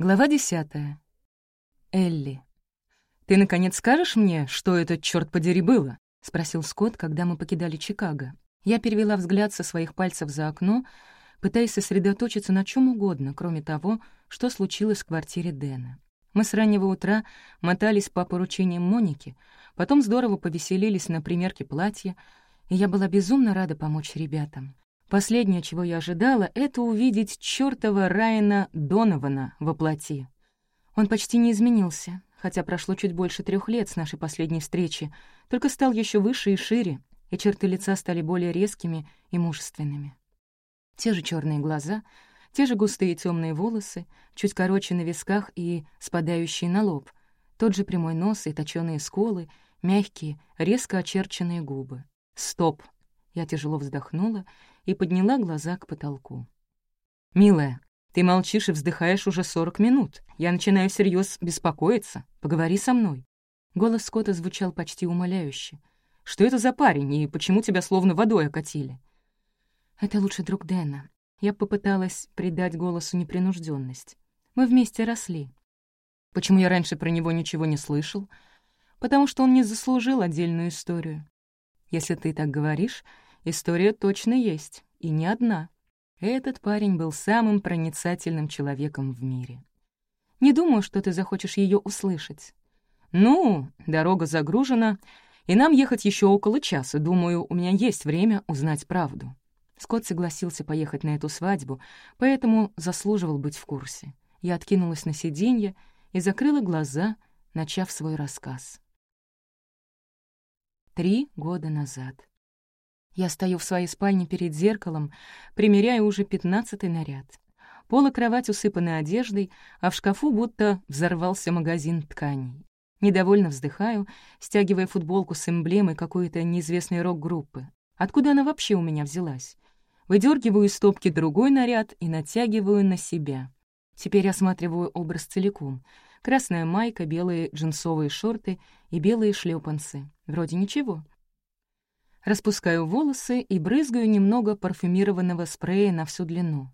Глава десятая. Элли. «Ты, наконец, скажешь мне, что это, черт подери, было?» — спросил Скотт, когда мы покидали Чикаго. Я перевела взгляд со своих пальцев за окно, пытаясь сосредоточиться на чем угодно, кроме того, что случилось в квартире Дэна. Мы с раннего утра мотались по поручениям Моники, потом здорово повеселились на примерке платья, и я была безумно рада помочь ребятам. Последнее, чего я ожидала, — это увидеть чёртова Райана Донована во плоти. Он почти не изменился, хотя прошло чуть больше трех лет с нашей последней встречи, только стал еще выше и шире, и черты лица стали более резкими и мужественными. Те же черные глаза, те же густые темные волосы, чуть короче на висках и спадающие на лоб, тот же прямой нос и точёные сколы, мягкие, резко очерченные губы. «Стоп!» Я тяжело вздохнула и подняла глаза к потолку. «Милая, ты молчишь и вздыхаешь уже сорок минут. Я начинаю всерьез беспокоиться. Поговори со мной». Голос Скотта звучал почти умоляюще. «Что это за парень, и почему тебя словно водой окатили?» «Это лучший друг Дэна». Я попыталась придать голосу непринужденность. «Мы вместе росли». «Почему я раньше про него ничего не слышал?» «Потому что он не заслужил отдельную историю. Если ты так говоришь, история точно есть, и не одна. Этот парень был самым проницательным человеком в мире. Не думаю, что ты захочешь ее услышать. Ну, дорога загружена, и нам ехать еще около часа. Думаю, у меня есть время узнать правду. Скотт согласился поехать на эту свадьбу, поэтому заслуживал быть в курсе. Я откинулась на сиденье и закрыла глаза, начав свой рассказ. Три года назад. Я стою в своей спальне перед зеркалом, примеряя уже пятнадцатый наряд. Пол и кровать усыпаны одеждой, а в шкафу будто взорвался магазин тканей. Недовольно вздыхаю, стягивая футболку с эмблемой какой-то неизвестной рок-группы. Откуда она вообще у меня взялась? Выдергиваю из стопки другой наряд и натягиваю на себя. Теперь осматриваю образ целиком — красная майка, белые джинсовые шорты и белые шлепанцы. Вроде ничего. Распускаю волосы и брызгаю немного парфюмированного спрея на всю длину.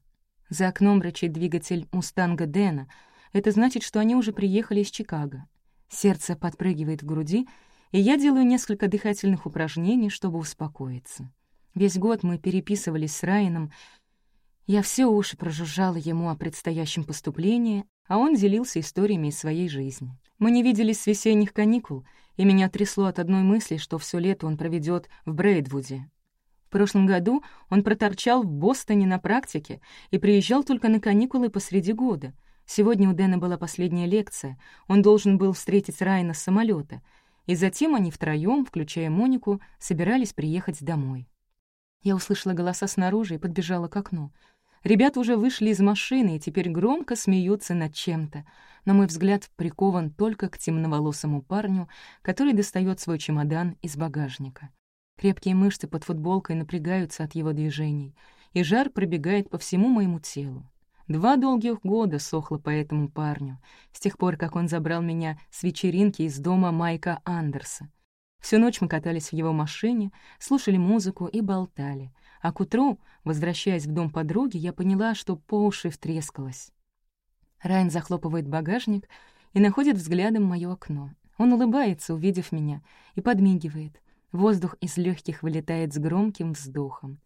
За окном рычит двигатель «Мустанга Дэна». Это значит, что они уже приехали из Чикаго. Сердце подпрыгивает в груди, и я делаю несколько дыхательных упражнений, чтобы успокоиться. Весь год мы переписывались с Райаном. Я все уши прожужжала ему о предстоящем поступлении, а он делился историями из своей жизни. Мы не виделись с весенних каникул, и меня трясло от одной мысли, что все лето он проведет в Брейдвуде. В прошлом году он проторчал в Бостоне на практике и приезжал только на каникулы посреди года. Сегодня у Дэна была последняя лекция, он должен был встретить Райана с самолета, и затем они втроем, включая Монику, собирались приехать домой. Я услышала голоса снаружи и подбежала к окну — Ребята уже вышли из машины и теперь громко смеются над чем-то, но мой взгляд прикован только к темноволосому парню, который достает свой чемодан из багажника. Крепкие мышцы под футболкой напрягаются от его движений, и жар пробегает по всему моему телу. Два долгих года сохло по этому парню, с тех пор, как он забрал меня с вечеринки из дома Майка Андерса. Всю ночь мы катались в его машине, слушали музыку и болтали — а к утру, возвращаясь в дом подруги, я поняла, что по уши втрескалась. Райан захлопывает багажник и находит взглядом моё окно. Он улыбается, увидев меня, и подмигивает. Воздух из легких вылетает с громким вздохом.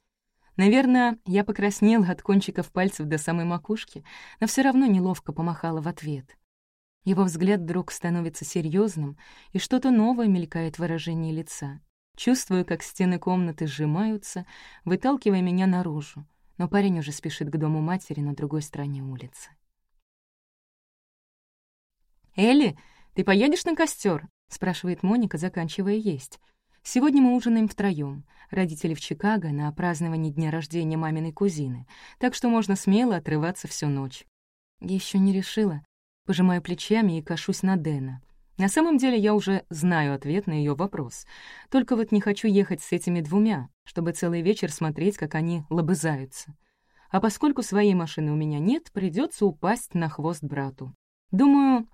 Наверное, я покраснела от кончиков пальцев до самой макушки, но все равно неловко помахала в ответ. Его взгляд вдруг становится серьезным, и что-то новое мелькает в выражении лица. Чувствую, как стены комнаты сжимаются, выталкивая меня наружу, но парень уже спешит к дому матери на другой стороне улицы. «Элли, ты поедешь на костер? спрашивает Моника, заканчивая есть. «Сегодня мы ужинаем втроём. Родители в Чикаго на праздновании дня рождения маминой кузины, так что можно смело отрываться всю ночь». Я ещё не решила. Пожимаю плечами и кашусь на Дэна. На самом деле я уже знаю ответ на ее вопрос. Только вот не хочу ехать с этими двумя, чтобы целый вечер смотреть, как они лобызаются. А поскольку своей машины у меня нет, придется упасть на хвост брату. Думаю,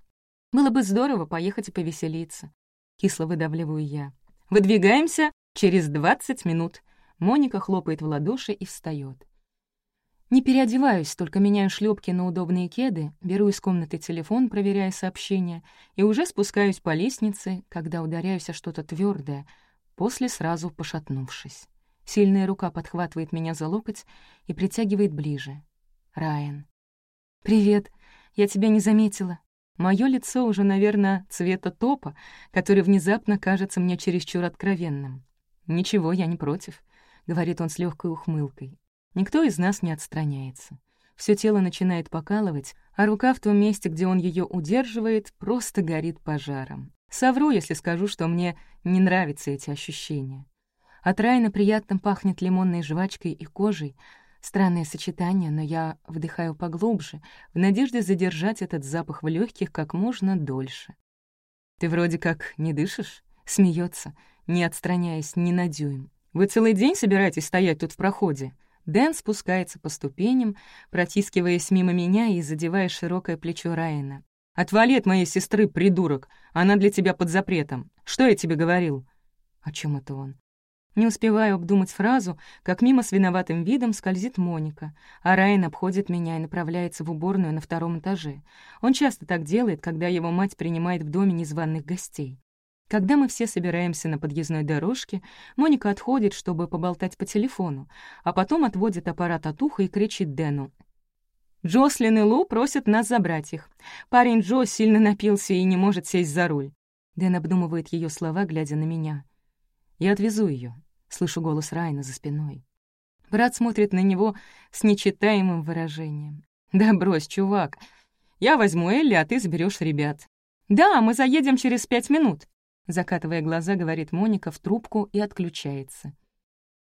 было бы здорово поехать и повеселиться. Кисло выдавливаю я. Выдвигаемся через двадцать минут. Моника хлопает в ладоши и встает. Не переодеваюсь, только меняю шлепки на удобные кеды, беру из комнаты телефон, проверяя сообщения, и уже спускаюсь по лестнице, когда ударяюсь о что-то твердое, после сразу пошатнувшись. Сильная рука подхватывает меня за локоть и притягивает ближе. Райан. «Привет. Я тебя не заметила». Моё лицо уже, наверное, цвета топа, который внезапно кажется мне чересчур откровенным. «Ничего, я не против», — говорит он с легкой ухмылкой. Никто из нас не отстраняется. Все тело начинает покалывать, а рука в том месте, где он ее удерживает, просто горит пожаром. Совру, если скажу, что мне не нравятся эти ощущения. От Райна приятно пахнет лимонной жвачкой и кожей. Странное сочетание, но я вдыхаю поглубже, в надежде задержать этот запах в легких как можно дольше. «Ты вроде как не дышишь?» — смеется, не отстраняясь ни на дюйм. «Вы целый день собираетесь стоять тут в проходе?» Дэн спускается по ступеням, протискиваясь мимо меня и задевая широкое плечо Райана. «Отвали от моей сестры, придурок! Она для тебя под запретом. Что я тебе говорил?» «О чем это он?» Не успеваю обдумать фразу, как мимо с виноватым видом скользит Моника, а Райан обходит меня и направляется в уборную на втором этаже. Он часто так делает, когда его мать принимает в доме незваных гостей. Когда мы все собираемся на подъездной дорожке, Моника отходит, чтобы поболтать по телефону, а потом отводит аппарат от уха и кричит Дэну. «Джослин и Лу просят нас забрать их. Парень Джо сильно напился и не может сесть за руль». Дэн обдумывает ее слова, глядя на меня. «Я отвезу ее. слышу голос Райна за спиной. Брат смотрит на него с нечитаемым выражением. «Да брось, чувак. Я возьму Элли, а ты заберешь ребят». «Да, мы заедем через пять минут», Закатывая глаза, говорит Моника в трубку и отключается.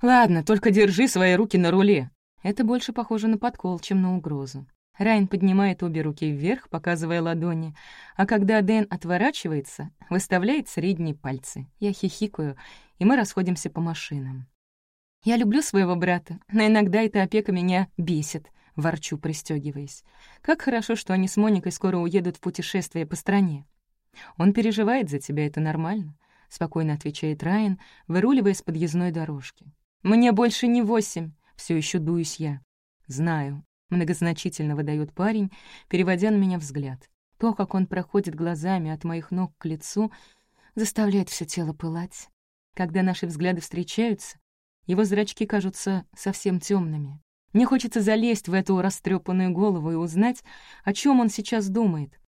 «Ладно, только держи свои руки на руле». Это больше похоже на подкол, чем на угрозу. Райан поднимает обе руки вверх, показывая ладони, а когда Дэн отворачивается, выставляет средние пальцы. Я хихикаю, и мы расходимся по машинам. «Я люблю своего брата, но иногда эта опека меня бесит», — ворчу, пристегиваясь. «Как хорошо, что они с Моникой скоро уедут в путешествие по стране. «Он переживает за тебя, это нормально», — спокойно отвечает Райан, выруливая с подъездной дорожки. «Мне больше не восемь», — все еще дуюсь я. «Знаю», — многозначительно выдает парень, переводя на меня взгляд. То, как он проходит глазами от моих ног к лицу, заставляет все тело пылать. Когда наши взгляды встречаются, его зрачки кажутся совсем темными. Мне хочется залезть в эту растрепанную голову и узнать, о чем он сейчас думает.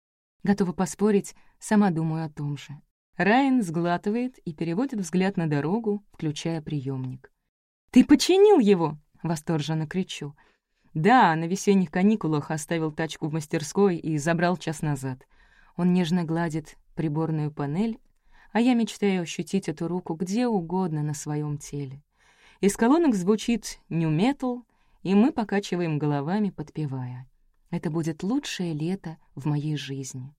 Готова поспорить, сама думаю о том же. Райан сглатывает и переводит взгляд на дорогу, включая приемник. «Ты починил его!» — восторженно кричу. «Да, на весенних каникулах оставил тачку в мастерской и забрал час назад». Он нежно гладит приборную панель, а я мечтаю ощутить эту руку где угодно на своем теле. Из колонок звучит нью-метал, и мы покачиваем головами, подпевая. Это будет лучшее лето в моей жизни.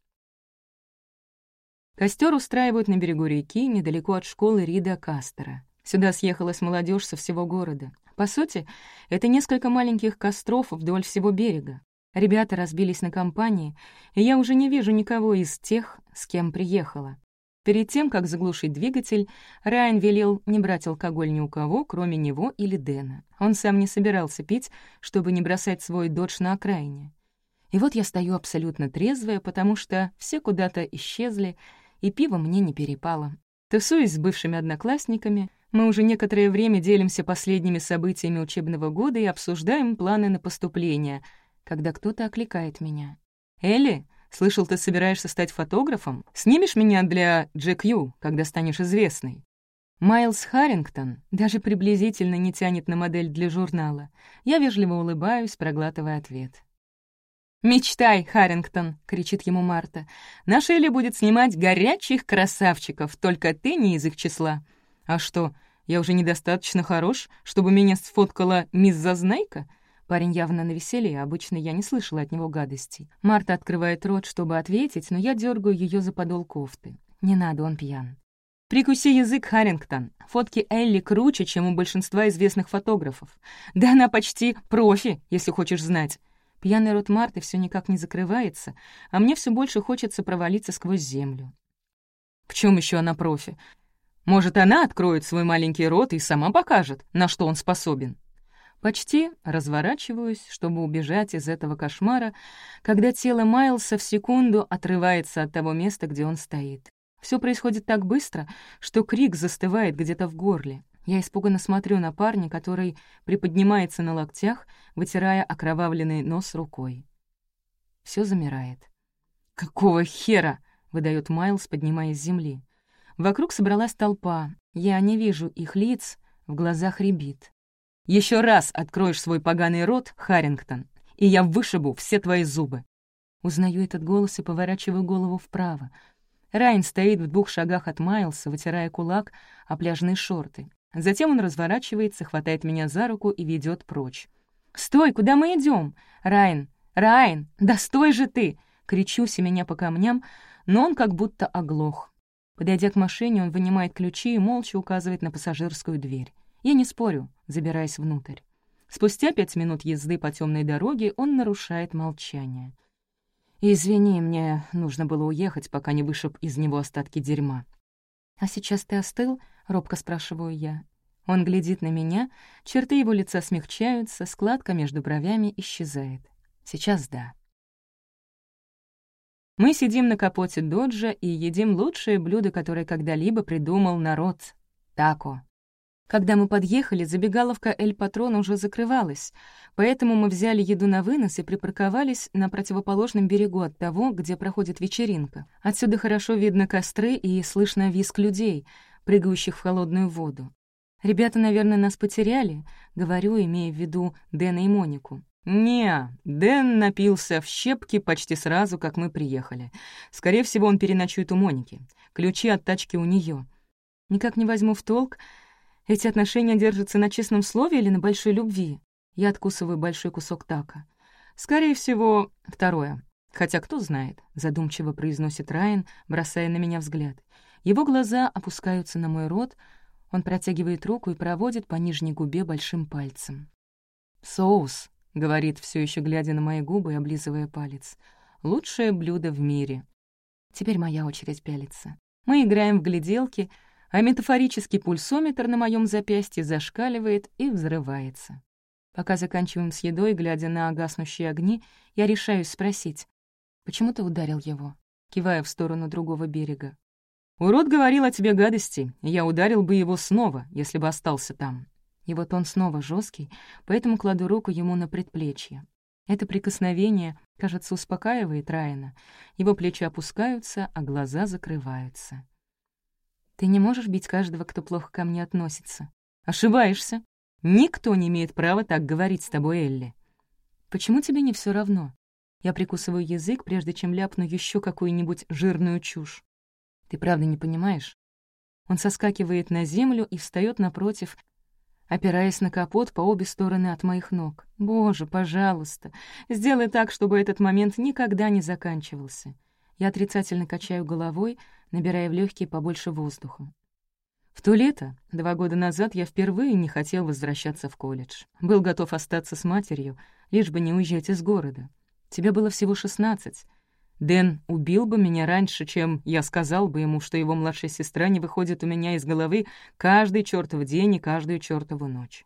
Костер устраивают на берегу реки, недалеко от школы Рида Кастера. Сюда съехалась молодежь со всего города. По сути, это несколько маленьких костров вдоль всего берега. Ребята разбились на компании, и я уже не вижу никого из тех, с кем приехала. Перед тем, как заглушить двигатель, Райан велел не брать алкоголь ни у кого, кроме него или Дэна. Он сам не собирался пить, чтобы не бросать свой додж на окраине. И вот я стою абсолютно трезвая, потому что все куда-то исчезли, и пиво мне не перепало. Тусуюсь с бывшими одноклассниками, мы уже некоторое время делимся последними событиями учебного года и обсуждаем планы на поступление, когда кто-то окликает меня. «Элли, слышал, ты собираешься стать фотографом? Снимешь меня для GQ, когда станешь известной?» Майлз Харрингтон даже приблизительно не тянет на модель для журнала. Я вежливо улыбаюсь, проглатывая ответ. «Мечтай, Харрингтон!» — кричит ему Марта. «Наша Элли будет снимать горячих красавчиков, только ты не из их числа. А что, я уже недостаточно хорош, чтобы меня сфоткала мисс Зазнайка?» Парень явно на веселье, обычно я не слышала от него гадостей. Марта открывает рот, чтобы ответить, но я дергаю ее за подол кофты. Не надо, он пьян. Прикуси язык, Харрингтон. Фотки Элли круче, чем у большинства известных фотографов. Да она почти профи, если хочешь знать. Пьяный рот Марты все никак не закрывается, а мне все больше хочется провалиться сквозь землю. В чем еще она профи? Может, она откроет свой маленький рот и сама покажет, на что он способен? Почти разворачиваюсь, чтобы убежать из этого кошмара, когда тело Майлса в секунду отрывается от того места, где он стоит. Все происходит так быстро, что крик застывает где-то в горле. Я испуганно смотрю на парня, который приподнимается на локтях, вытирая окровавленный нос рукой. Все замирает. «Какого хера?» — выдает Майлз, поднимаясь с земли. Вокруг собралась толпа. Я не вижу их лиц, в глазах рябит. Еще раз откроешь свой поганый рот, Харрингтон, и я вышибу все твои зубы. Узнаю этот голос и поворачиваю голову вправо. Райн стоит в двух шагах от Майлса, вытирая кулак о пляжные шорты. Затем он разворачивается, хватает меня за руку и ведет прочь. «Стой, куда мы идем? Райн! Райн! Да стой же ты!» Кричу меня по камням, но он как будто оглох. Подойдя к машине, он вынимает ключи и молча указывает на пассажирскую дверь. Я не спорю, забираясь внутрь. Спустя пять минут езды по темной дороге он нарушает молчание. «Извини, мне нужно было уехать, пока не вышиб из него остатки дерьма». «А сейчас ты остыл?» — робко спрашиваю я. Он глядит на меня, черты его лица смягчаются, складка между бровями исчезает. Сейчас да. Мы сидим на капоте доджа и едим лучшее блюдо, которое когда-либо придумал народ — тако. Когда мы подъехали, забегаловка «Эль Патрон» уже закрывалась, поэтому мы взяли еду на вынос и припарковались на противоположном берегу от того, где проходит вечеринка. Отсюда хорошо видно костры и слышно визг людей, прыгающих в холодную воду. Ребята, наверное, нас потеряли, говорю, имея в виду Дэна и Монику. «Не, Дэн напился в щепки почти сразу, как мы приехали. Скорее всего, он переночует у Моники. Ключи от тачки у нее. Никак не возьму в толк, эти отношения держатся на честном слове или на большой любви? Я откусываю большой кусок така. Скорее всего, второе. Хотя кто знает, задумчиво произносит Райан, бросая на меня взгляд. Его глаза опускаются на мой рот, он протягивает руку и проводит по нижней губе большим пальцем. «Соус», — говорит, все еще глядя на мои губы и облизывая палец. «Лучшее блюдо в мире». Теперь моя очередь пялиться. Мы играем в гляделки — а метафорический пульсометр на моем запястье зашкаливает и взрывается. Пока заканчиваем с едой, глядя на гаснущие огни, я решаюсь спросить, «Почему ты ударил его?» кивая в сторону другого берега. «Урод говорил о тебе гадости, и я ударил бы его снова, если бы остался там». И вот он снова жесткий, поэтому кладу руку ему на предплечье. Это прикосновение, кажется, успокаивает Райана. Его плечи опускаются, а глаза закрываются. Ты не можешь бить каждого, кто плохо ко мне относится. Ошибаешься. Никто не имеет права так говорить с тобой, Элли. Почему тебе не все равно? Я прикусываю язык, прежде чем ляпну еще какую-нибудь жирную чушь. Ты правда не понимаешь? Он соскакивает на землю и встает напротив, опираясь на капот по обе стороны от моих ног. Боже, пожалуйста, сделай так, чтобы этот момент никогда не заканчивался. Я отрицательно качаю головой, набирая в легкие побольше воздуха. В то лето, два года назад, я впервые не хотел возвращаться в колледж. Был готов остаться с матерью, лишь бы не уезжать из города. Тебе было всего шестнадцать. Дэн убил бы меня раньше, чем я сказал бы ему, что его младшая сестра не выходит у меня из головы каждый чертов день и каждую чертову ночь.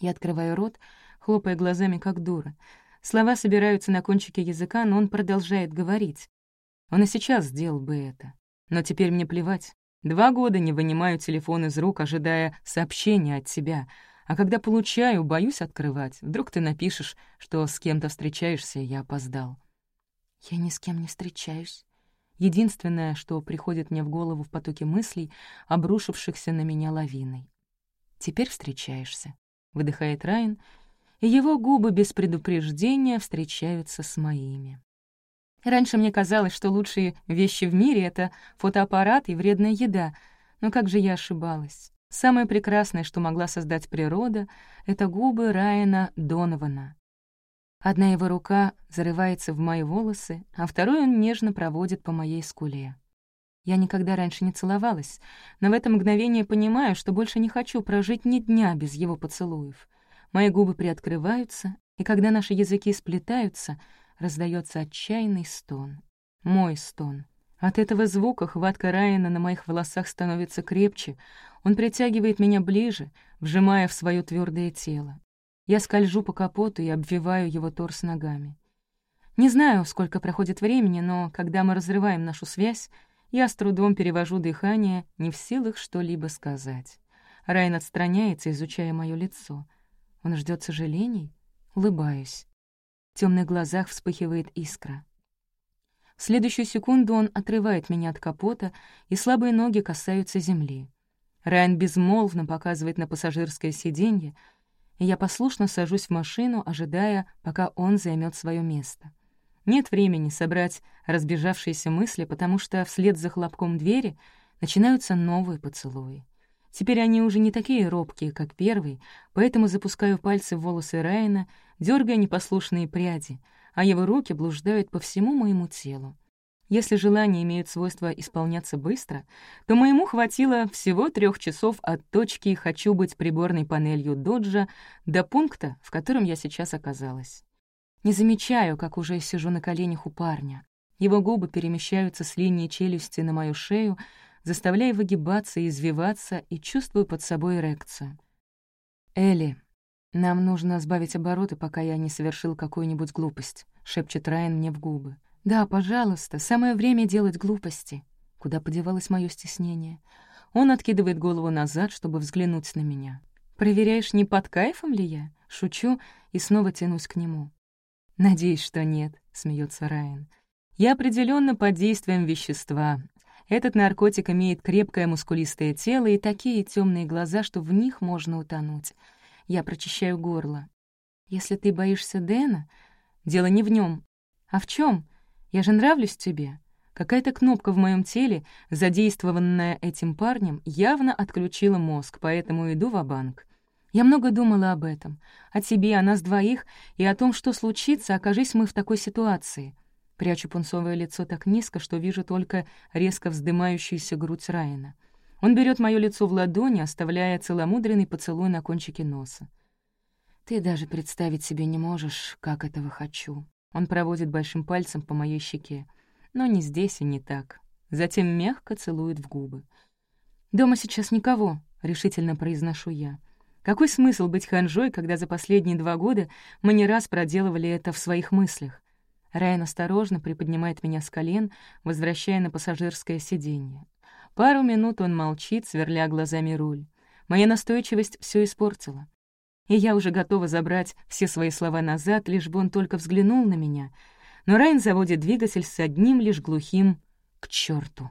Я открываю рот, хлопая глазами, как дура. Слова собираются на кончике языка, но он продолжает говорить. Он и сейчас сделал бы это. Но теперь мне плевать. Два года не вынимаю телефон из рук, ожидая сообщения от тебя. А когда получаю, боюсь открывать. Вдруг ты напишешь, что с кем-то встречаешься, я опоздал. Я ни с кем не встречаюсь. Единственное, что приходит мне в голову в потоке мыслей, обрушившихся на меня лавиной. «Теперь встречаешься», — выдыхает Райан, и его губы без предупреждения встречаются с моими. Раньше мне казалось, что лучшие вещи в мире — это фотоаппарат и вредная еда. Но как же я ошибалась. Самое прекрасное, что могла создать природа, — это губы Райана Донована. Одна его рука зарывается в мои волосы, а второй он нежно проводит по моей скуле. Я никогда раньше не целовалась, но в это мгновение понимаю, что больше не хочу прожить ни дня без его поцелуев. Мои губы приоткрываются, и когда наши языки сплетаются — раздается отчаянный стон. Мой стон. От этого звука хватка Райана на моих волосах становится крепче. Он притягивает меня ближе, вжимая в свое твердое тело. Я скольжу по капоту и обвиваю его торс ногами. Не знаю, сколько проходит времени, но когда мы разрываем нашу связь, я с трудом перевожу дыхание, не в силах что-либо сказать. Райан отстраняется, изучая мое лицо. Он ждет сожалений? Улыбаюсь. В темных глазах вспыхивает искра. В следующую секунду он отрывает меня от капота, и слабые ноги касаются земли. Райан безмолвно показывает на пассажирское сиденье, я послушно сажусь в машину, ожидая, пока он займет свое место. Нет времени собрать разбежавшиеся мысли, потому что вслед за хлопком двери начинаются новые поцелуи. Теперь они уже не такие робкие, как первый, поэтому запускаю пальцы в волосы Райана, дергая непослушные пряди, а его руки блуждают по всему моему телу. Если желания имеют свойство исполняться быстро, то моему хватило всего трех часов от точки «хочу быть приборной панелью доджа» до пункта, в котором я сейчас оказалась. Не замечаю, как уже сижу на коленях у парня. Его губы перемещаются с линии челюсти на мою шею, заставляя выгибаться и извиваться, и чувствую под собой эрекцию. «Элли, нам нужно сбавить обороты, пока я не совершил какую-нибудь глупость», — шепчет Райан мне в губы. «Да, пожалуйста, самое время делать глупости». Куда подевалось мое стеснение? Он откидывает голову назад, чтобы взглянуть на меня. «Проверяешь, не под кайфом ли я?» Шучу и снова тянусь к нему. «Надеюсь, что нет», — смеется Райан. «Я определенно под действием вещества. Этот наркотик имеет крепкое мускулистое тело и такие темные глаза, что в них можно утонуть. Я прочищаю горло. Если ты боишься Дэна, дело не в нем. А в чем? Я же нравлюсь тебе. Какая-то кнопка в моем теле, задействованная этим парнем, явно отключила мозг, поэтому иду в банк я много думала об этом, о тебе, о нас двоих и о том, что случится, окажись мы в такой ситуации. Прячу пунцовое лицо так низко, что вижу только резко вздымающуюся грудь Райана. Он берет мое лицо в ладони, оставляя целомудренный поцелуй на кончике носа. «Ты даже представить себе не можешь, как этого хочу». Он проводит большим пальцем по моей щеке. Но не здесь и не так. Затем мягко целует в губы. «Дома сейчас никого», — решительно произношу я. Какой смысл быть ханжой, когда за последние два года мы не раз проделывали это в своих мыслях? Райан осторожно приподнимает меня с колен, возвращая на пассажирское сиденье. Пару минут он молчит, сверля глазами руль. Моя настойчивость все испортила. И я уже готова забрать все свои слова назад, лишь бы он только взглянул на меня. Но Райан заводит двигатель с одним лишь глухим «к черту».